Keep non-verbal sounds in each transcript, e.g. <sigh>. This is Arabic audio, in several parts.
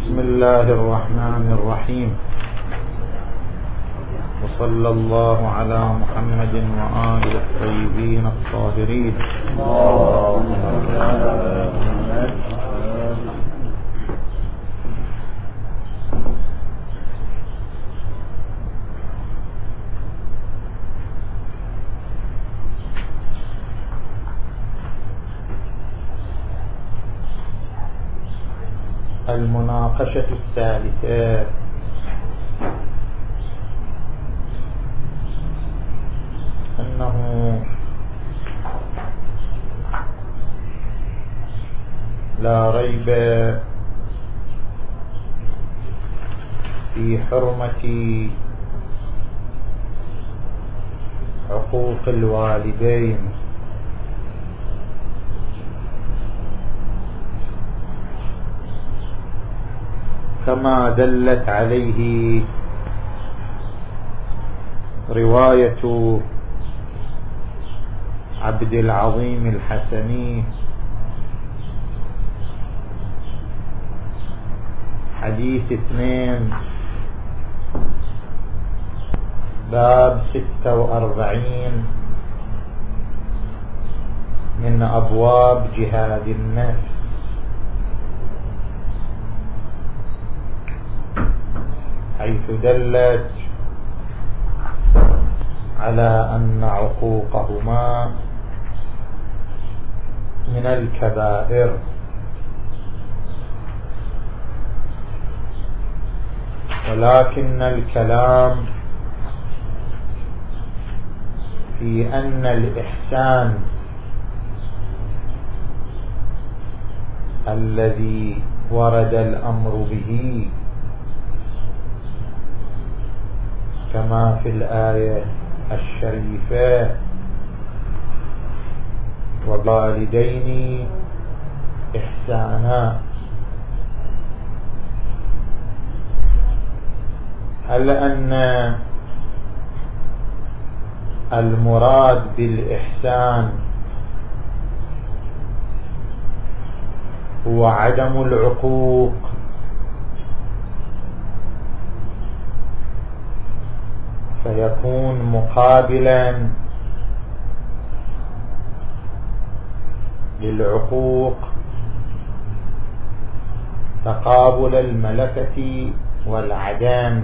بسم الله الرحمن الرحيم. وصلى الله على محمد وآل الطيبين الطاهرين. المناقشة الثالثة. أنه لا ريب في حرمة عقوق الوالدين. كما دلت عليه رواية عبد العظيم الحسني حديث اثنين باب ستة وأربعين من أبواب جهاد النفس. حيث دلت على أن عقوقهما من الكبائر. ولكن الكلام في أن الإحسان الذي ورد الأمر به كما في الآية الشريفة. وبالدين إحسانا. هل أن المراد بالإحسان هو عدم العقوق؟ فيكون مقابلا للعقوق تقابل الملكة والعدم.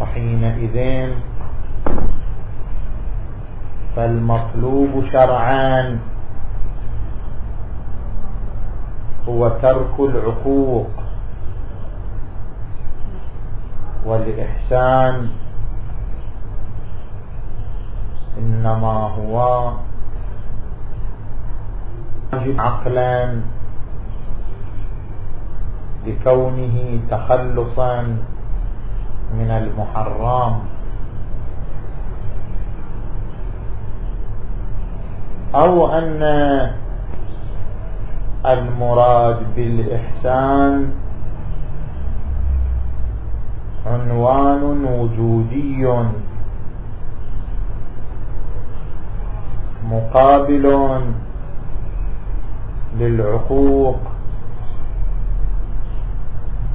وحينئذ فالمطلوب شرعان هو ترك العقوق. والإحسان إنما هو عقلا لكونه تخلصا من المحرم. أو أن المراد بالإحسان عنوان وجودي. مقابل للعقوق.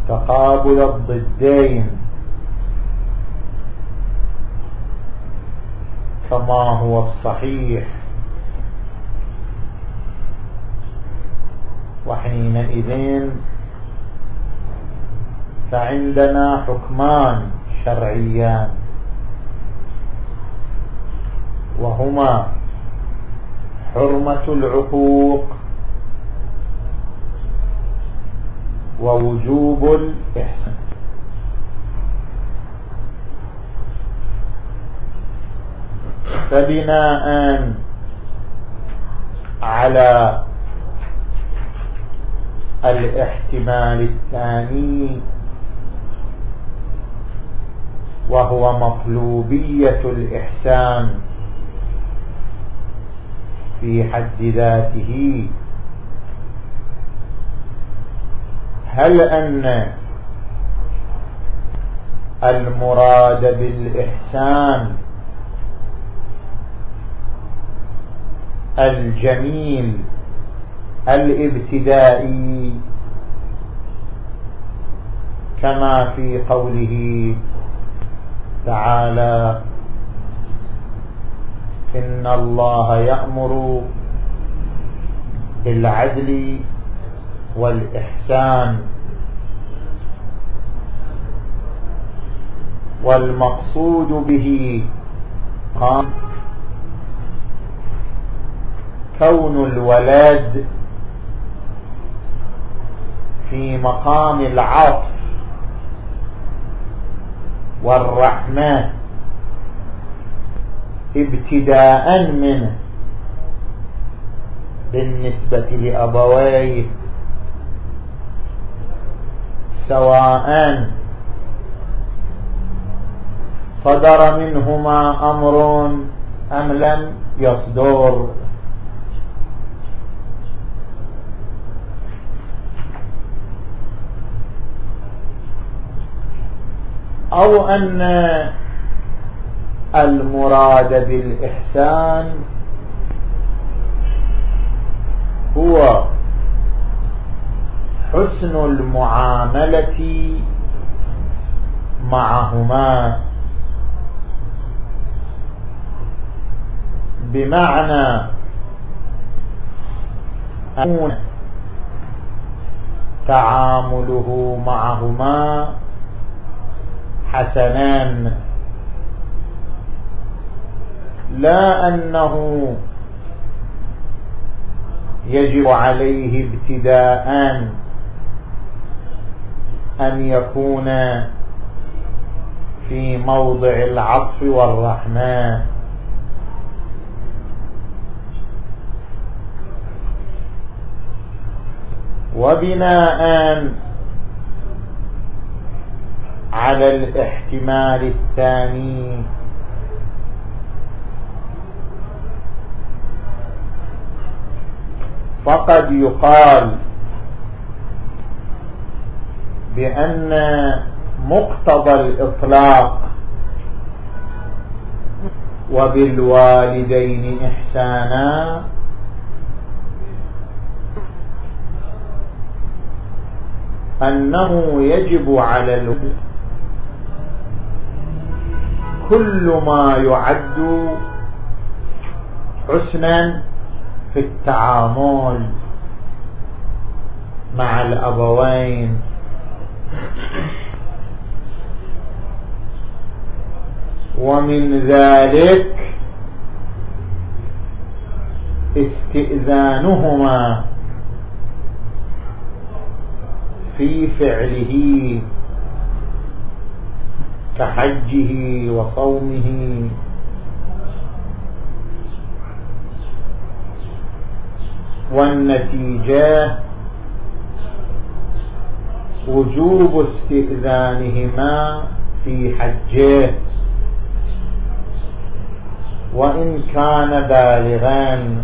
تقابل الضدين. كما هو الصحيح. وحينئذ فعندنا حكمان شرعيان. وهما حرمة العقوق ووجوب الإحسان. فبناء على الاحتمال الثاني وهو مطلوبية الإحسان في حد ذاته. هل أن المراد بالإحسان الجميل الابتدائي كما في قوله تعالى. إن الله يأمر بالعدل والإحسان والمقصود به قام كون الولد في مقام العطف والرحمة. ابتداء منه بالنسبة لأبويه. سواء صدر منهما أمر أم لم يصدر. أو أن المراد بالإحسان هو حسن المعاملة معهما بمعنى أن تعامله معهما حسنان. لا أنه يجب عليه ابتداء أن يكون في موضع العطف والرحمة. وبناء على الاحتمال الثاني. فقد يقال بأن مقتضى الإطلاق وبالوالدين إحسانا أنه يجب على الولد كل ما يعد حسنا في التعامل مع الأبوين. ومن ذلك استئذانهما في فعله كحجه وصومه. والنتيجة وجوب استئذانهما في حجه. وإن كان بالغا.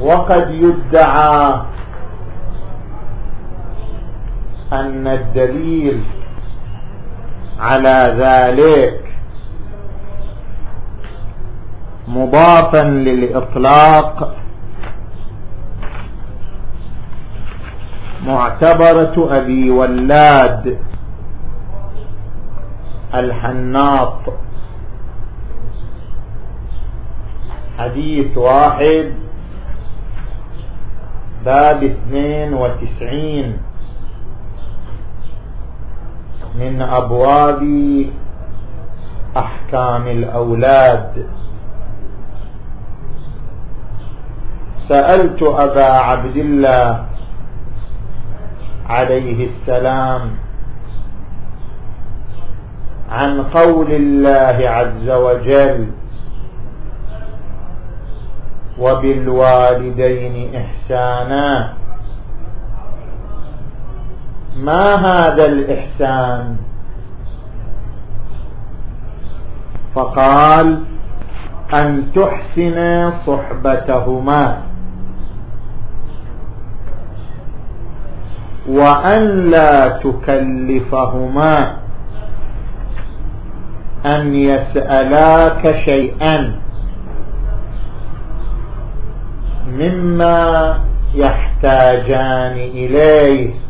وقد يدعى أن الدليل على ذلك مضافا للإطلاق معتبرة أبي ولاد الحناط. حديث واحد باب اثنين وتسعين. من أبواب أحكام الأولاد. سألت أبا عبد الله عليه السلام عن قول الله عز وجل وبالوالدين إحسانا ما هذا الإحسان؟ فقال أن تحسن صحبتهما. وأن لا تكلفهما. أن يسألاك شيئا. مما يحتاجان إليه.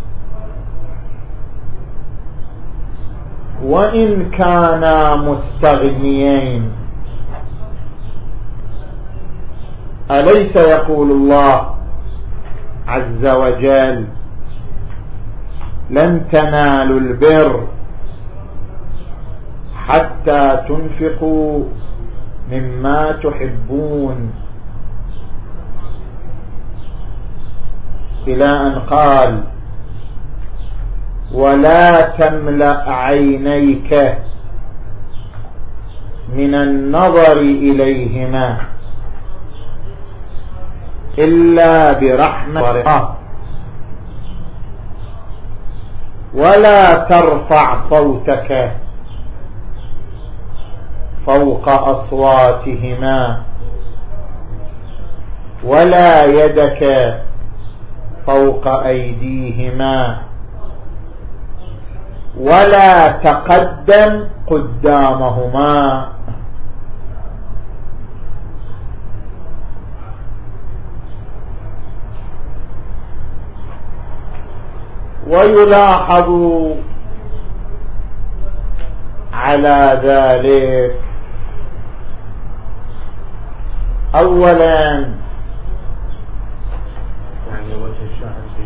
وإن كانا مستغنيين. أليس يقول الله عز وجل لن تنالوا البر حتى تنفقوا مما تحبون. إلى أن قال ولا تملأ عينيك من النظر إليهما إلا برحمة. ولا ترفع صوتك فوق أصواتهما ولا يدك فوق أيديهما ولا تقدم قدامهما. ويلاحظ على ذلك اولا يعني وجه الشاهد في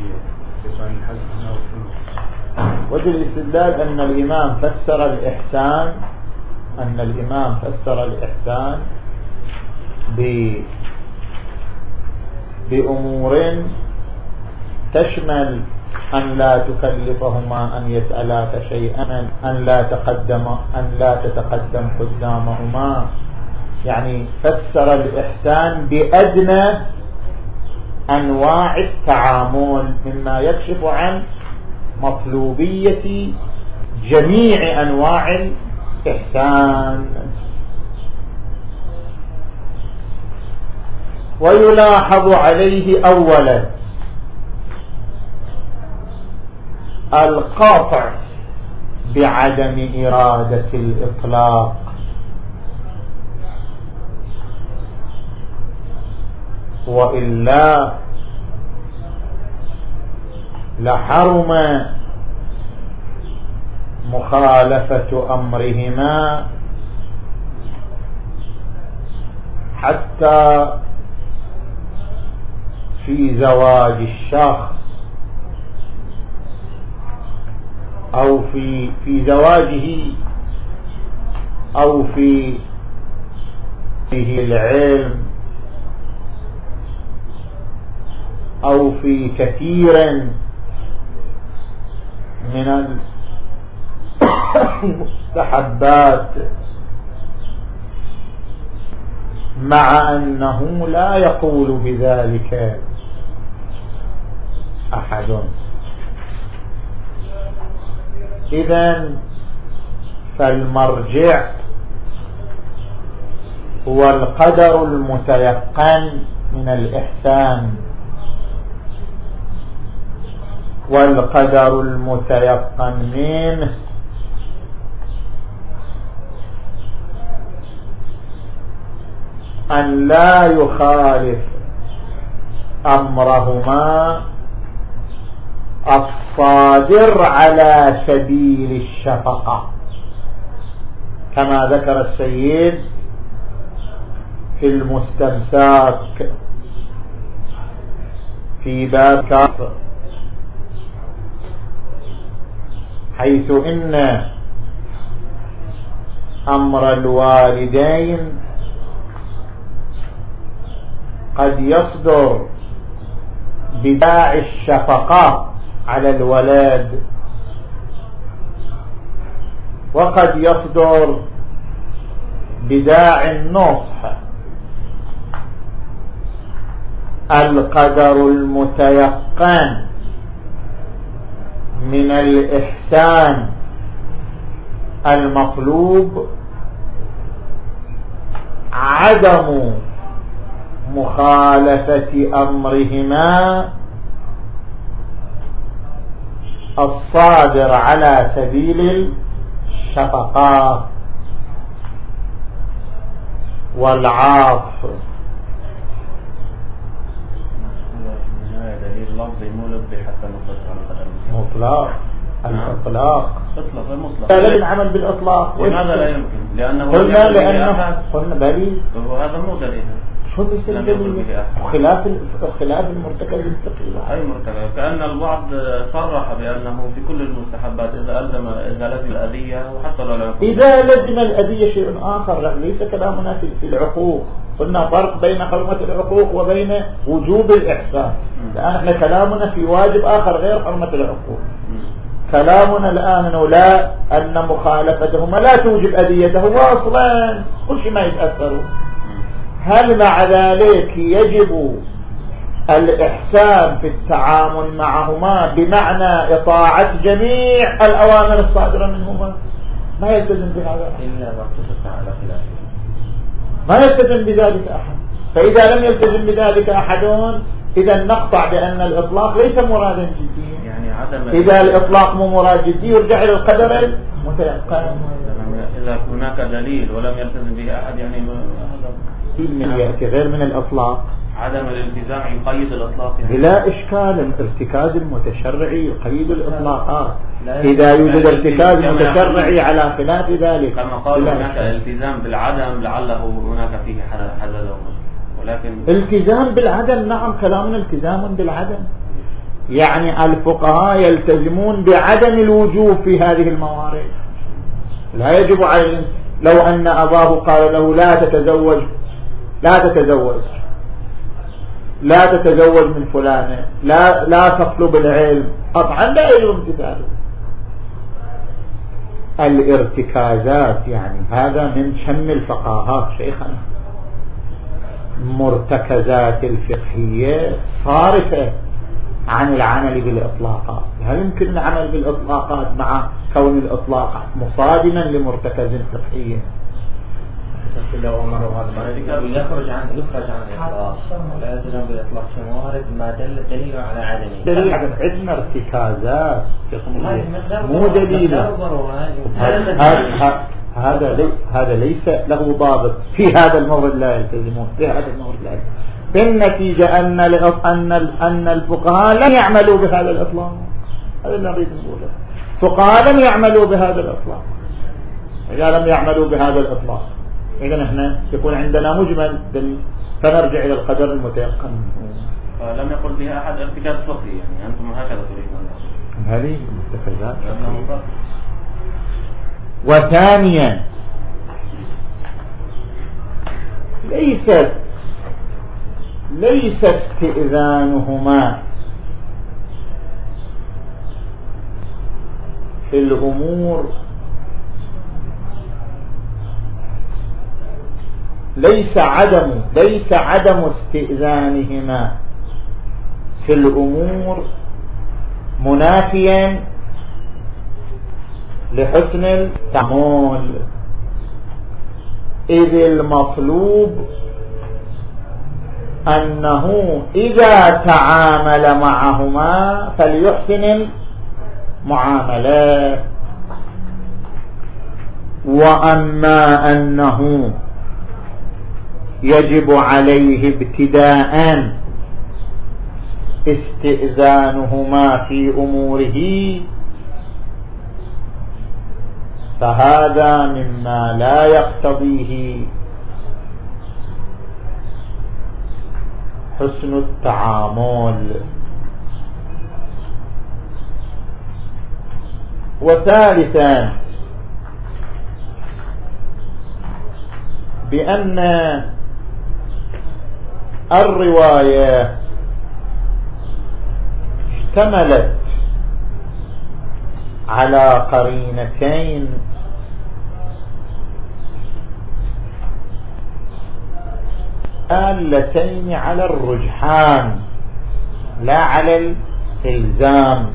استثناء الحج وجه الاستدلال أن الإمام فسر الإحسان أن الإمام فسر الإحسان ب بأمور تشمل أن لا تكلفهما أن يسألاك شيئا أن لا تقدم أن لا تتقدم قدامهما. يعني فسر الإحسان بأدنى أنواع التعامل مما يكشف عن مطلوبية جميع أنواع الإحسان. ويلاحظ عليه أولا القاطع بعدم إرادة الإطلاق. وإلا لحرم مخالفة أمرهما حتى في زواج الشخص أو في في زواجه أو في فيه العلم أو في كثير من المستحبات مع أنه لا يقول بذلك أحد. إذا فالمرجع هو القدر المتيقن من الإحسان. والقدر المتيقن منه أن لا يخالف أمرهما الصادر على سبيل الشفقة. كما ذكر السيد في المستمساك في باب كافر. حيث إن أمر الوالدين قد يصدر بداعي الشفقات على الولد وقد يصدر بداعي النصح. القدر المتيقن. من الإحسان المطلوب عدم مخالفة أمرهما الصادر على سبيل الشفقات والعاطف. مو لفظي حتى نطلق على قدر مطلق الإطلاق اطلق المطلق لا العمل بالإطلاق. لماذا لا يمكن؟ لأنه قلنا لأنه قلنا دليل وهذا مو دليل. شو بيصير دليل خلاف خلاف المرتكب الفقهي أي مرتكب؟ كأن البعض صرح بأنه في كل المستحبات إذا ألزم إذا لزم الأذية وحتى لو لم إذا لزم الأذية شيء آخر ليس كلامنا في العقوق. قلنا فرق بين حرمة العقوق وبين وجوب الإحسان. الآن إحنا كلامنا في واجب آخر غير حرمة العقوق. كلامنا الآن أنه لا أن مخالفتهما لا توجب أذيته وأصلا كل شيء ما يتأثروا هل مع ذلك يجب الإحسان في التعامل معهما بمعنى إطاعة جميع الأوامر الصادرة منهما؟ ما يلتزم بهذا. إلا ما على خلافه ما يلتزم بذلك أحد. فإذا لم يلتزم بذلك أحد إذا نقطع بأن الإطلاق ليس مرادا جديا. يعني عدم إذا الإطلاق مو مراد جدي يرجع إلى القدر المتيقن. إذا هناك دليل ولم يلتزم به أحد يعني هذا غير من الإطلاق. عدم الالتزام يقيد الإطلاق. يعني بلا إشكال الارتكاز المتشرعي يقيد الإطلاقات إذا يوجد ارتكاز متشرعي على خلاف ذلك. كما قال هناك الالتزام بالعدم لعله هناك فيه حدد ولكن التزام بالعدم نعم كلامنا التزام بالعدم. يعني الفقهاء يلتزمون بعدم الوجوب في هذه الموارد. لا يجب على لو أن أباه قال له لا تتزوج لا تتزوج. لا تتزوج من فلانة لا لا تطلب العلم. قطعا لا يجب امتثاله الارتكازات يعني هذا من شم الفقاهات شيخنا. مرتكزات الفقهية صارفة عن العمل بالإطلاقات. هل يمكن العمل بالإطلاقات مع كون الإطلاق مصادما لمرتكز لو أمره هذا يخرج عن يخرج عن الإطلاق. ولا يلزم بالإطلاق شموارد ما دل دليل على عدمه. دليل عندنا ارتكازات. مو دليل. هذا لي هذا ليس له ضابط. في هذا المورد لا يلتزمون. في هذا المورد لا يلتزمون. بالنتيجة أن أن أن الفقهاء لم يعملوا بهذا الإطلاق. هذا اللي نريد نقوله. الفقهاء لم يعملوا بهذا الإطلاق. إذا لم يعملوا بهذا الإطلاق. إذا إحنا يكون عندنا مجمل دليل. فنرجع إلى القدر المتيقن. لم يقل بها أحد ارتكاز فقهي يعني أنتم هكذا تريدون. هذه متخذات وثانيا ليست ليس استئذانهما في الأمور ليس عدم ليس عدم استئذانهما. في الأمور منافيا لحسن التعامل. إذ المطلوب أنه إذا تعامل معهما فليحسن المعاملات وأما أنه يجب عليه ابتداء استئذانهما في أموره. فهذا مما لا يقتضيه حسن التعامل. وثالثا بأن الرواية اشتملت على قرينتين. آلتين على الرجحان لا على الإلزام.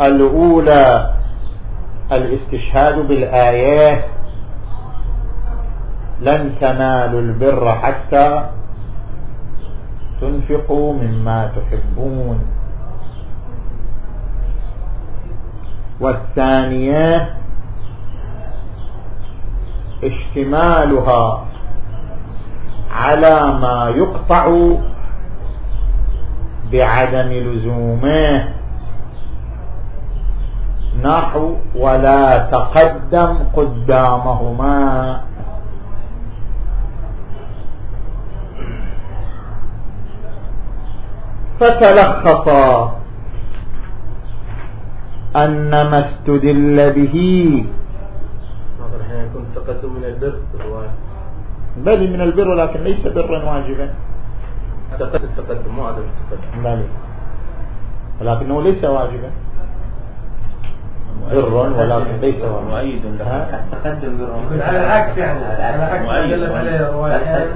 الأولى الاستشهاد بالآيات لن تنالوا البر حتى تنفقوا مما تحبون. والثانية اشتمالها على ما يقطع بعدم لزومه. نحو ولا تقدم قدامهما. فتلخص أن ما استدل به. يكون من البر بل من البر ولكن ليس برا واجبا. تقدم التقدم مو عدم التقدم. بل ولكنه ليس واجبا. بر ولكن ليس مؤيد. ها؟ التقدم يكون على العكس يعني. على العكس.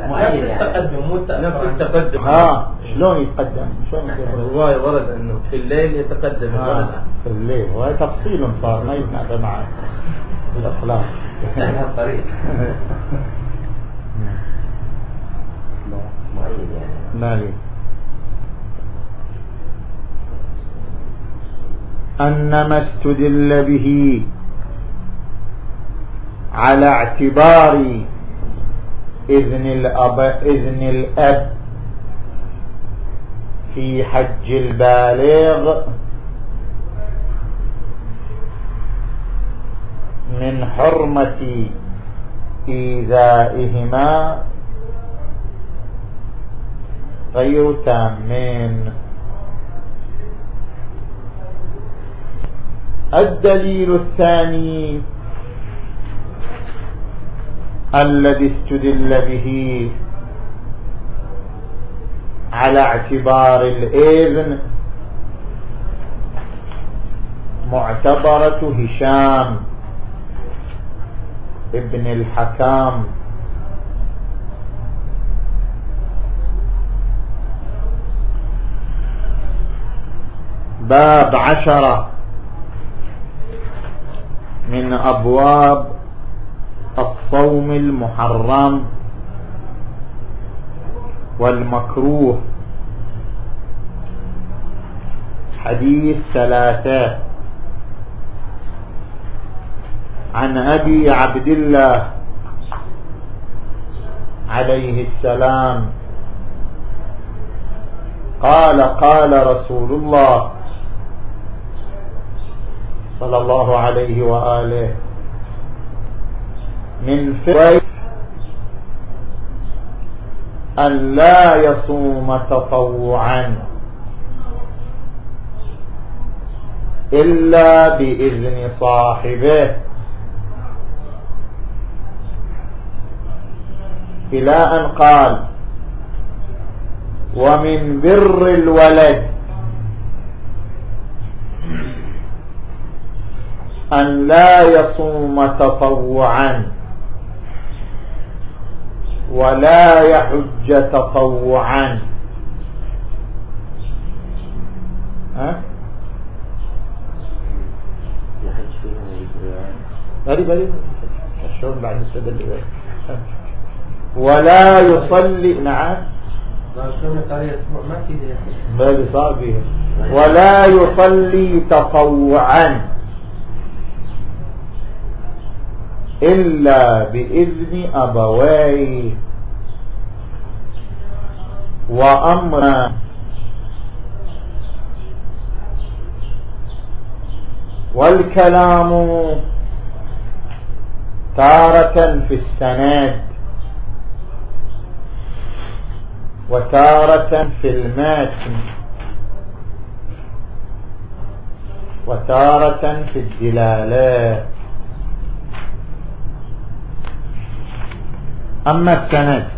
مؤيد. يعني. التقدم مو نفس التقدم. ها؟ شلون يتقدم؟ شلون يصير <laughs> الرواية ورد أنه في الليل يتقدم في الليل. وهي تفصيل صار ما يتنادى مع الأخلاق. الطريق. <laughs> مؤيد يعني. مالي. أن ما استدل به على اعتبار إذن الأب, إذن الأب في حج البالغ من حرمة إيذائهما غير تامين الدليل الثاني الذي استدل به على اعتبار الإذن معتبرة هشام ابن الحكام. باب عشرة. من أبواب الصوم المحرم والمكروه. حديث ثلاثة. عن أبي عبد الله عليه السلام قال قال رسول الله صلى الله عليه وآله. من فقه أن لا يصوم تطوعا إلا بإذن صاحبه. إلى أن قال ومن بر الولد أن لا يصوم تطوعا ولا يحج تطوعا. ها؟ غريب غريب. بعد ولا يصلي نعم. ما ولا يصلي تطوعا. إلا بإذن أبويه وأمر والكلام تارة في السند وتارة في المتن وتارة في الدلالات. أما السند.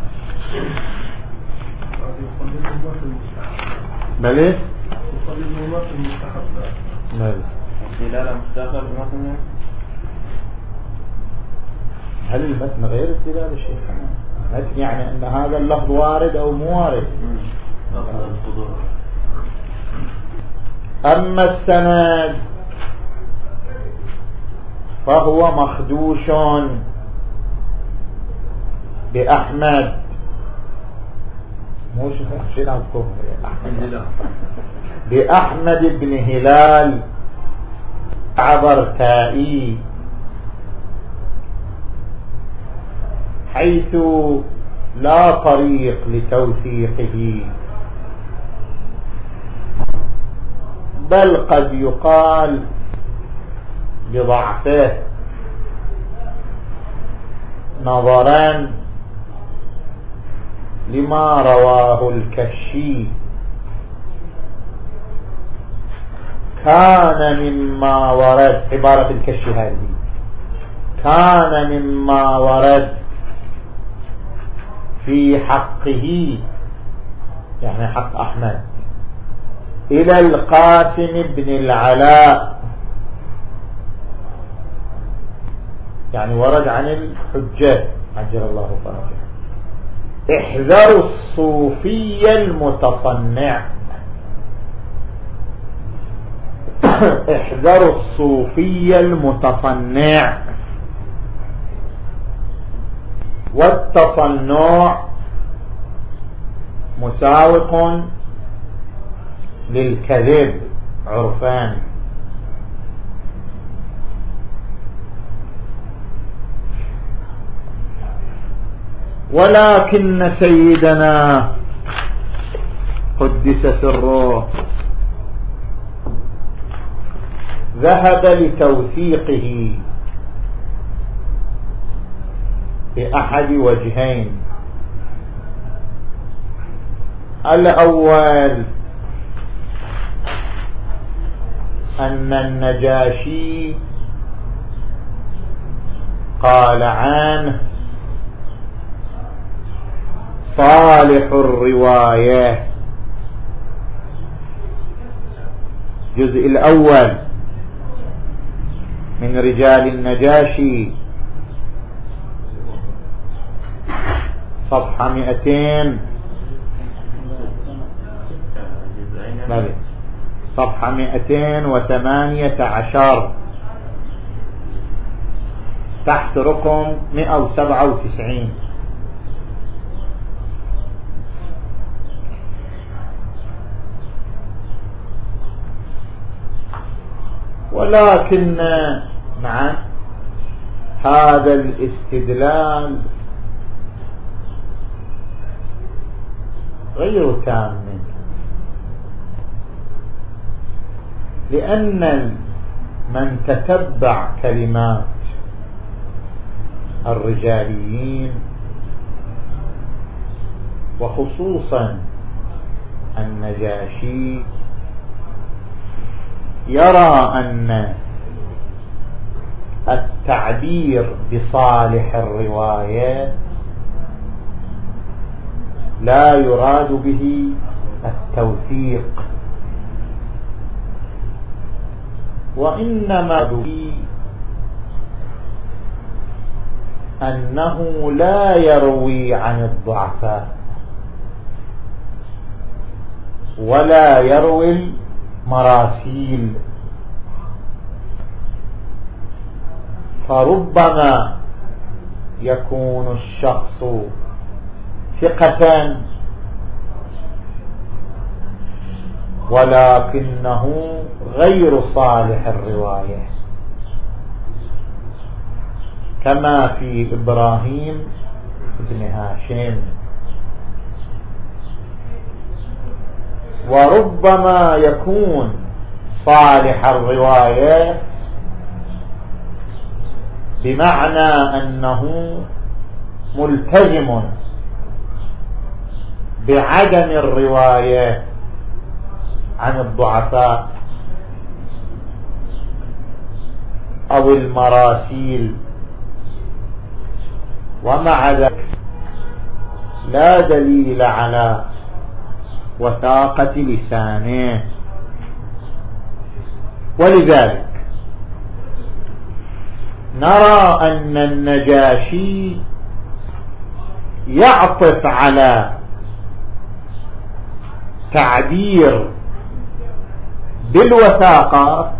بل مثلا هل المتن غير الدلالة شيخ؟ المتن يعني أن هذا اللفظ وارد أو مو وارد؟ أما السند فهو مخدوش. بأحمد. مو شنو أذكر أحمد بأحمد بن هلال. عبرتائي. حيث لا طريق لتوثيقه. بل قد يقال بضعفه. نظرا لما رواه الكشي. كان مما ورد. عبارة الكشي هذه. كان مما ورد في حقه. يعني حق أحمد. إلى القاسم بن العلاء. يعني ورد عن الحجة. عجل الله فرجه. احذروا الصوفي المتصنع. <coughs> احذروا الصوفي المتصنع. والتصنع مساوق للكذب عرفان. ولكن سيدنا قدس سره. ذهب لتوثيقه بأحد وجهين. الأول أن النجاشي قال عنه صالح الرواية. جزء الأول. من رجال النجاشي. صفحة مئتين. صفحة مئتين وثمانية عشر. تحت رقم مئة وسبعة وتسعين. ولكن مع هذا الاستدلال غير تام. لأن من تتبع كلمات الرجاليين وخصوصا النجاشي يرى أن التعبير بصالح الرواية لا يراد به التوثيق. وإنما به أنه لا يروي عن الضعفاء ولا يروي مراسيل فربما يكون الشخص ثقة. ولكنه غير صالح الرواية. كما في إبراهيم بن هاشم. وربما يكون صالح الرواية بمعنى أنه ملتزم بعدم الرواية عن الضعفاء أو المراسيل. ومع ذلك لا دليل على وثاقة لسانه. ولذلك نرى أن النجاشي يعطف على تعبير بالوثاقة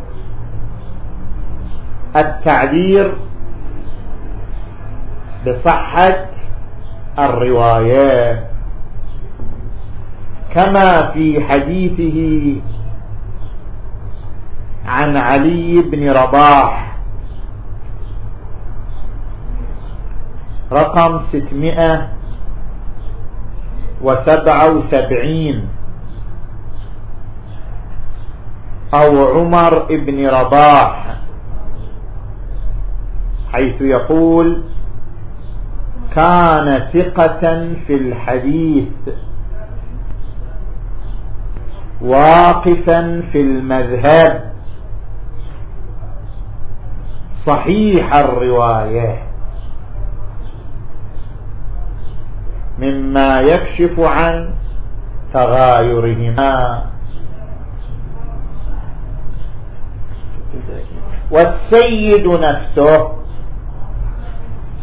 التعبير بصحة الرواية. كما في حديثه عن علي بن رباح. رقم ستمائة وسبعة وسبعين. أو عمر ابن رباح حيث يقول كان ثقة في الحديث. واقفا في المذهب. صحيح الرواية. مما يكشف عن تغايرهما. والسيد نفسه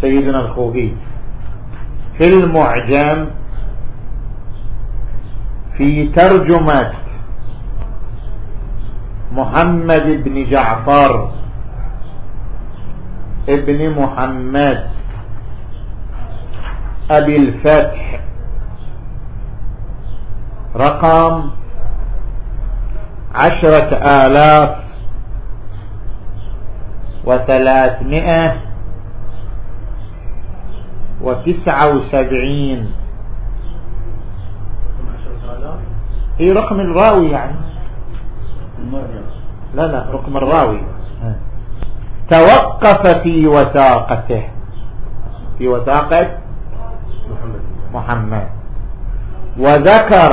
سيدنا الخوئي في المعجم في ترجمة محمد بن جعفر. ابن محمد. أبي الفتح. رقم عشرة آلاف وثلاثمائة وتسعة وسبعين. هي رقم الراوي يعني. لا لا رقم الراوي. توقف في وثاقته. في وثاقة محمد. وذكر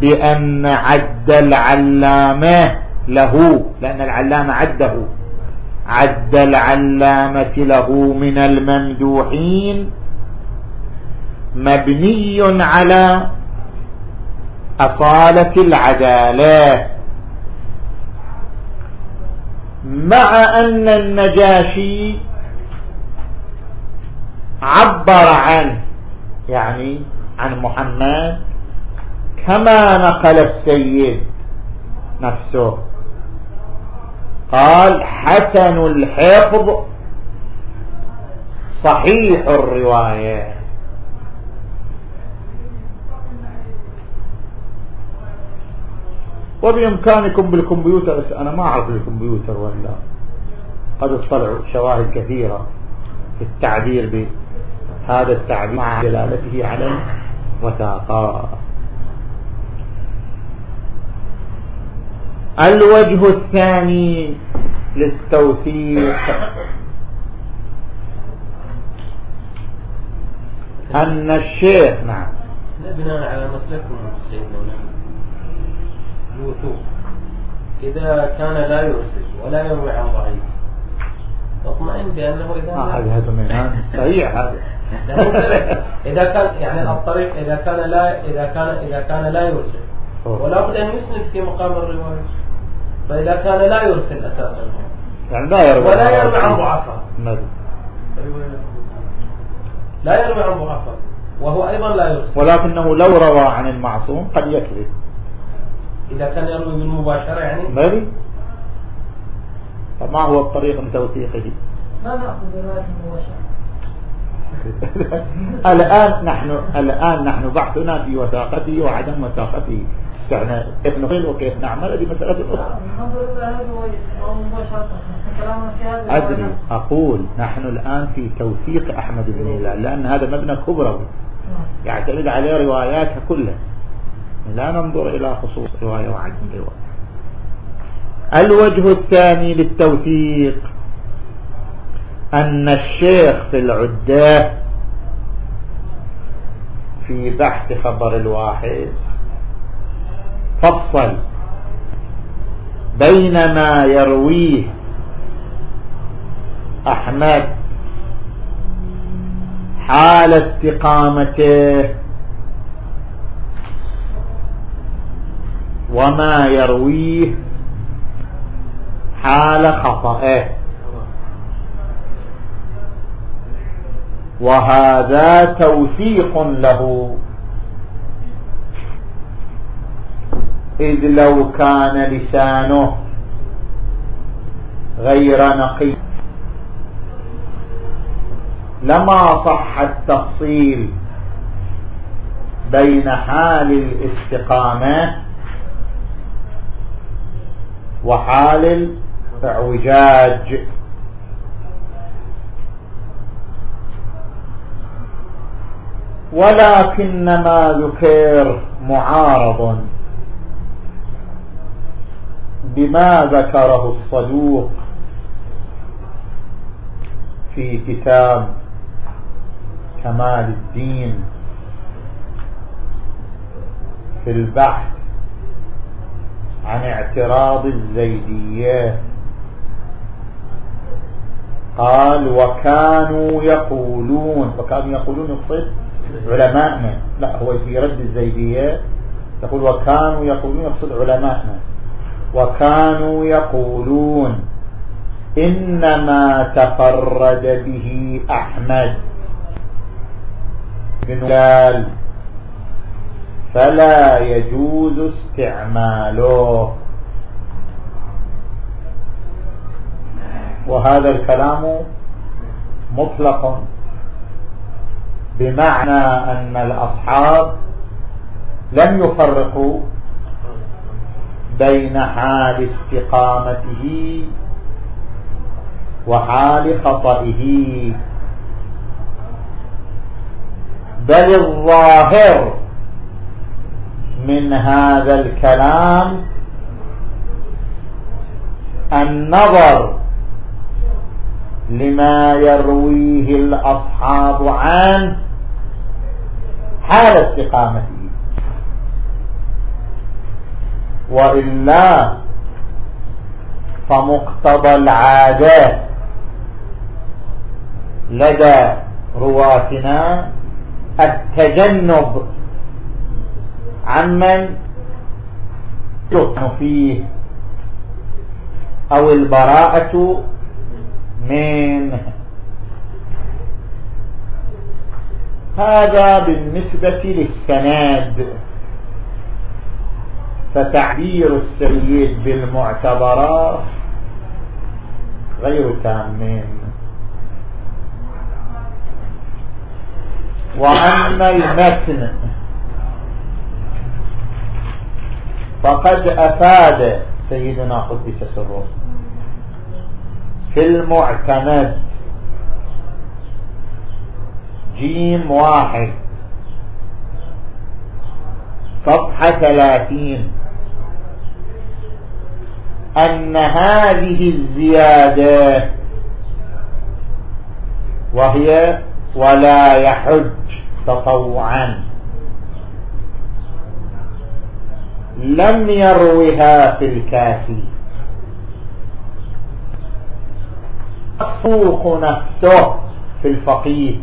بأن عد العلامة له لأن العلامة عده. عد العلامة له من الممدوحين. مبني على أصالة العدالة. مع أن النجاشي عبر عنه يعني عن محمد كما نقل السيد نفسه. قال حسن الحفظ صحيح الرواية. وبإمكانكم بالكمبيوتر. بس أنا ما أعرف الكمبيوتر ولا. قد اطلعوا شواهد كثيرة في التعبير بهذا التعبير مع دلالته على الوثاقات الوجه الثاني للتوثيق. أن الشيخ نعم. بناء على مسلككم سيدنا الوثوق إذا كان لا يرسل ولا يروي عن ضعيف. اطمئن بأنه إذا ما هذا هذا صحيح هذا. <laughs> إذا كان يعني الطريق إذا كان لا إذا كان إذا كان لا يرسل ولا بد أن يسند في مقام الرواية. فإذا كان لا يرسل أساسا. يعني لا يروي ولا يروي عن ضعفاء. لا يروي عن ضعفاء وهو أيضا لا يرسل ولكنه لو روى عن المعصوم قد يكذب. إذا كان يروي بالمباشرة يعني؟ مالي فما هو الطريق لتوثيقه ما نأخذ برواية المباشرة <laughs> الآن نحن الآن نحن بحثنا في وثاقته وعدم وثاقته. استعنى كيف نقول وكيف نعمل؟ هذه مسألة أخرى. مباشرة. هذه أدري. أقول نحن الآن في توثيق أحمد بن هلال لأن هذا مبنى كبروي يعتمد عليه رواياتها كلها. لا ننظر إلى خصوص رواية وعدم رواية. الوجه الثاني للتوثيق أن الشيخ في العدة في بحث خبر الواحد فصل بين ما يرويه أحمد حال استقامته وما يرويه حال خطأه. وهذا توثيق له. إذ لو كان لسانه غير نقي. لما صح التفصيل بين حال الاستقامة وحال الاعوجاج. ولكن ما ذكر معارض بما ذكره الصدوق في كتاب كمال الدين في البحث عن اعتراض الزيدية. قال وكانوا يقولون وكانوا يقولون يقصد علماءنا. لا هو في رد الزيدية يقول وكانوا يقولون يقصد علماءنا. وكانوا يقولون إنما تفرد به أحمد بن هلال. فلا يجوز استعماله. وهذا الكلام مطلق بمعنى أن الأصحاب لم يفرقوا بين حال استقامته وحال خطئه. بل الظاهر من هذا الكلام النظر لما يرويه الأصحاب عن حال استقامته. وإلا فمقتضى العادات لدى رواتنا التجنب عمن يطعن فيه أو البراءة منه هذا بالنسبة للسناد. فتعبير السيد بالمعتبرات غير تامين وأما المتن فقد أفاد سيدنا قدس سره. في المعتمد. جيم واحد. صفحة ثلاثين. أن هذه الزيادة وهي ولا يحج تطوعا. لم يروها في الكافي. الصوق نفسه في الفقيه.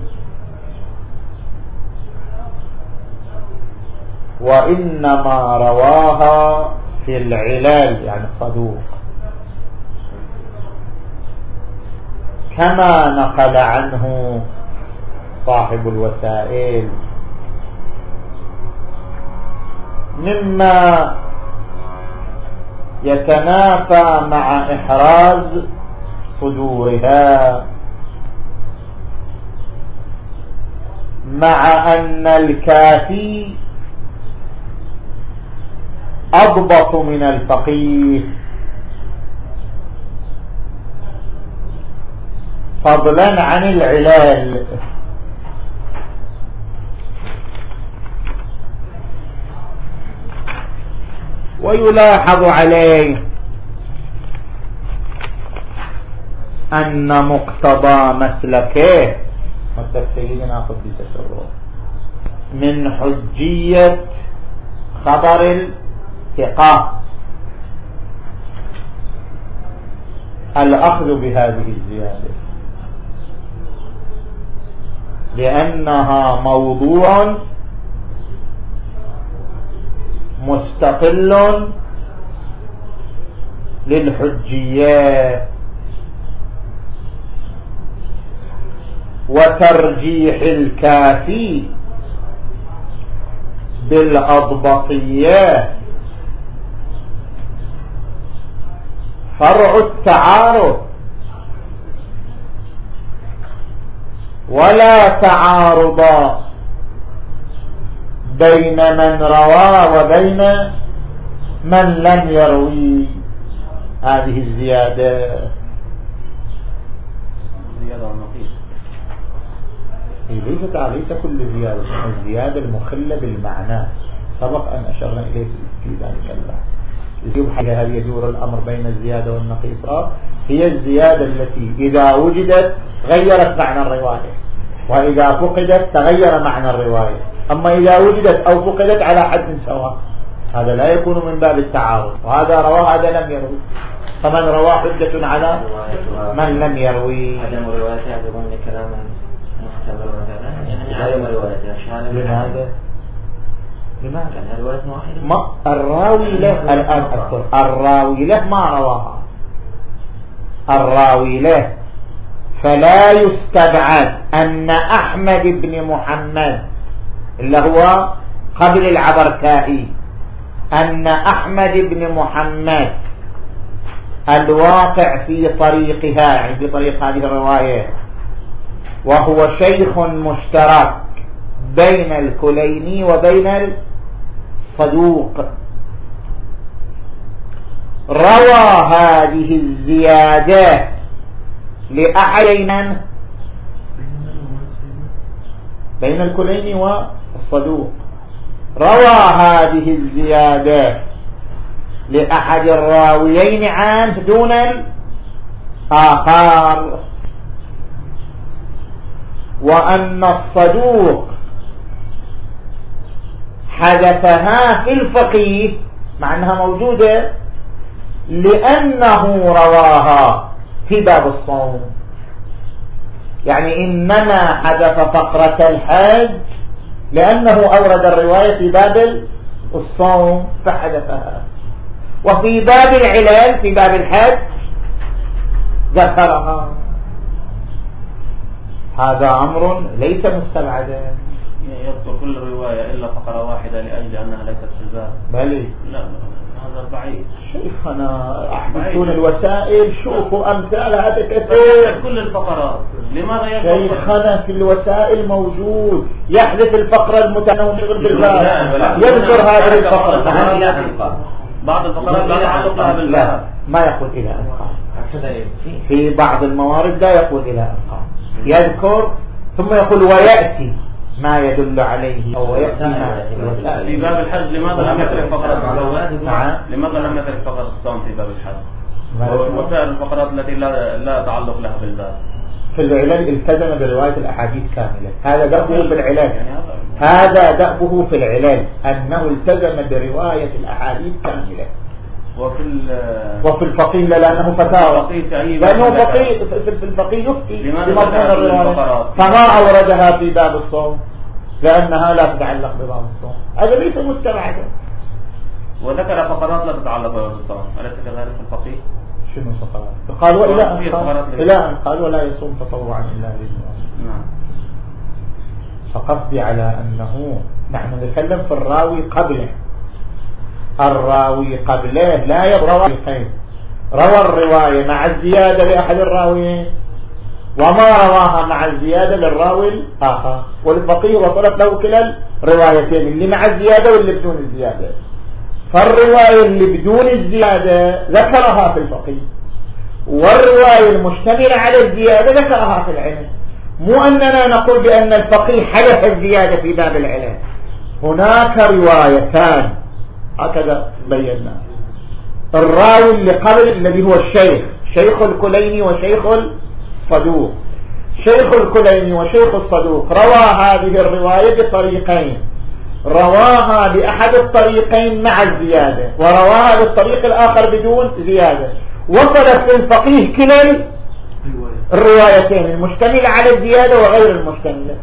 وإنما رواها في العلال يعني الصدوق. كما نقل عنه صاحب الوسائل. مما يتنافى مع إحراز صدورها. مع أن الكافي أضبط من الفقيه فضلا عن العلال. ويلاحظ عليه أن مقتضى مسلكه مسلك سيدنا قدس سره من حجية خبر الثقة. الأخذ بهذه الزيادة لأنها موضوع مستقل للحجيات وترجيح الكافي بالأضبطيات. فرع التعارض ولا تعارض بين من روى وبين من لم يروي. هذه الزيادة. زيادة النقيص إيه، ليست ليس كل زيادة. الزيادة المخلة بالمعنى. سبق أن أشرنا إليه في ذلك البحث هل يدور الأمر بين الزيادة والنقيصة هي الزيادة التي إذا وجدت غيرت معنى الرواية. وإذا فقدت تغير معنى الرواية. أما إذا وجدت أو فقدت على حد سواء هذا لا يكون من باب التعارض. وهذا رواه هذا لم يروي فمن روى حجة على من لم يروي عدم روايته يعتبرون كلاما مختبر وكذا يعني عدم روايته لماذا؟ لماذا؟ لأن رواية واحدة. ما الراوي له الآن أذكر. الراوي له ما رواها. الراوي له. فلا يستبعد أن أحمد بن محمد اللي هو قبل العبركائي أن أحمد بن محمد الواقع في طريقها يعني في طريق هذه الرواية وهو شيخ مشترك بين الكليني وبين الصدوق. روى هذه الزيادة لأحدين بين الكليني والصدوق روى هذه الزيادة لأحد الراويين عنه دون الآخر. وأن الصدوق حذفها في الفقيه مع أنها موجودة لأنه رواها في باب الصوم. يعني إنما حذف فقرة الحج لأنه أورد الرواية في باب الصوم فحذفها وفي باب العلال في باب الحج ذكرها. هذا أمر ليس مستبعدا. يذكر كل رواية إلا فقرة واحدة لأجل أنها ليست في الباب. بلي. لا. هذا شيخنا أحدثون الوسائل شوفوا أمثال هذا كثير. كل الفقرات. لماذا يذكر شيخنا في الوسائل موجود. يحدث الفقرة المتنومة بالباب يذكر هذه الفقرة. بعض الفقرات لا لا بالباب ما يقول إلى أنقاض. في بعض الموارد لا يقول إلى أنقاض. يذكر ثم يقول ويأتي. ما يدل عليه أو يأتي ما في باب الحج لماذا لم يترك فقرة نعم. لماذا لم يترك فقرة الصوم في باب الحج. وسائر الفقرات التي لا لا تعلق لها بالباب. في العلل التزم برواية الأحاديث كاملة. هذا دأبه في العلل. يعني هذا دأبه في العلل. أنه التزم برواية الأحاديث كاملة. وفي وفي الفقيه لأنه فتاوى. لأنه. فقيه في الفقيه يفتي؟ فما أوردها في باب الصوم. لأنها لا تتعلق بباب الصوم. هذا ليس مستبعدا وذكر فقرات لا تتعلق بالصوم أليس كذلك الفقيه؟ شنو فقرات قال وإلى أن قال إلى أن قال ولا يصوم تطوعا إلا بإذن الله. نعم. فقصدي على أنه نحن نتكلم في الراوي قبله. الراوي قبله لا يبرى الخير روى الرواية مع الزيادة لأحد الراويين. وما رواها مع الزيادة للراوي الآخر. والفقيه وصلت له كلا الروايتين اللي مع الزيادة واللي بدون الزيادة. فالرواية اللي بدون الزيادة ذكرها في الفقيه. والرواية المشتملة على الزيادة ذكرها في العلم. مو أننا نقول بأن الفقيه حدث الزيادة في باب العلم. هناك روايتان. هكذا بينا. الراوي اللي قبل الذي هو الشيخ شيخ الكليني وشيخ الصدوق. شيخ الكليني وشيخ الصدوق. روى هذه الرواية بطريقين. رواها بأحد الطريقين مع الزيادة ورواها بالطريق الآخر بدون زيادة. وصلت في الفقيه كلا الروايتين المشتملة على الزيادة وغير المشتملة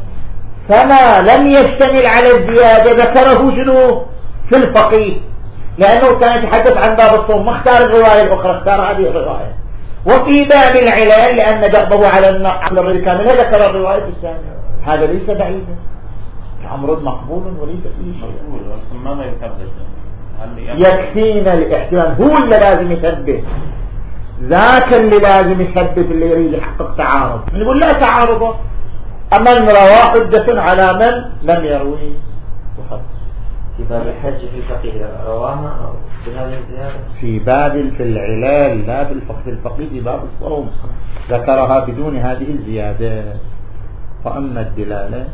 فما لم يشتمل على الزيادة ذكره شنو؟ في الفقيه. لأنه كان يتحدث عن باب الصوم. ما اختار الرواية الأخرى اختار هذه الرواية. وفي باب العلال لأن دأبه على النقل الكامل. ذكر الرواية الثانية. هذا ليس بعيدا. أمر مقبول وليس فيه شيء. مقبول يكفينا الاحتمال هو اللي لازم يثبت. ذاك اللي لازم يثبت اللي يريد يحقق تعارض. نقول لا تعارض أمن روى حجة على من لم يروي وخلاص. في باب الحج في فقه رواها في باب في العلال لا بالفقه الفقه في باب الصوم. ذكرها بدون هذه الزيادة. وأما الدلالة.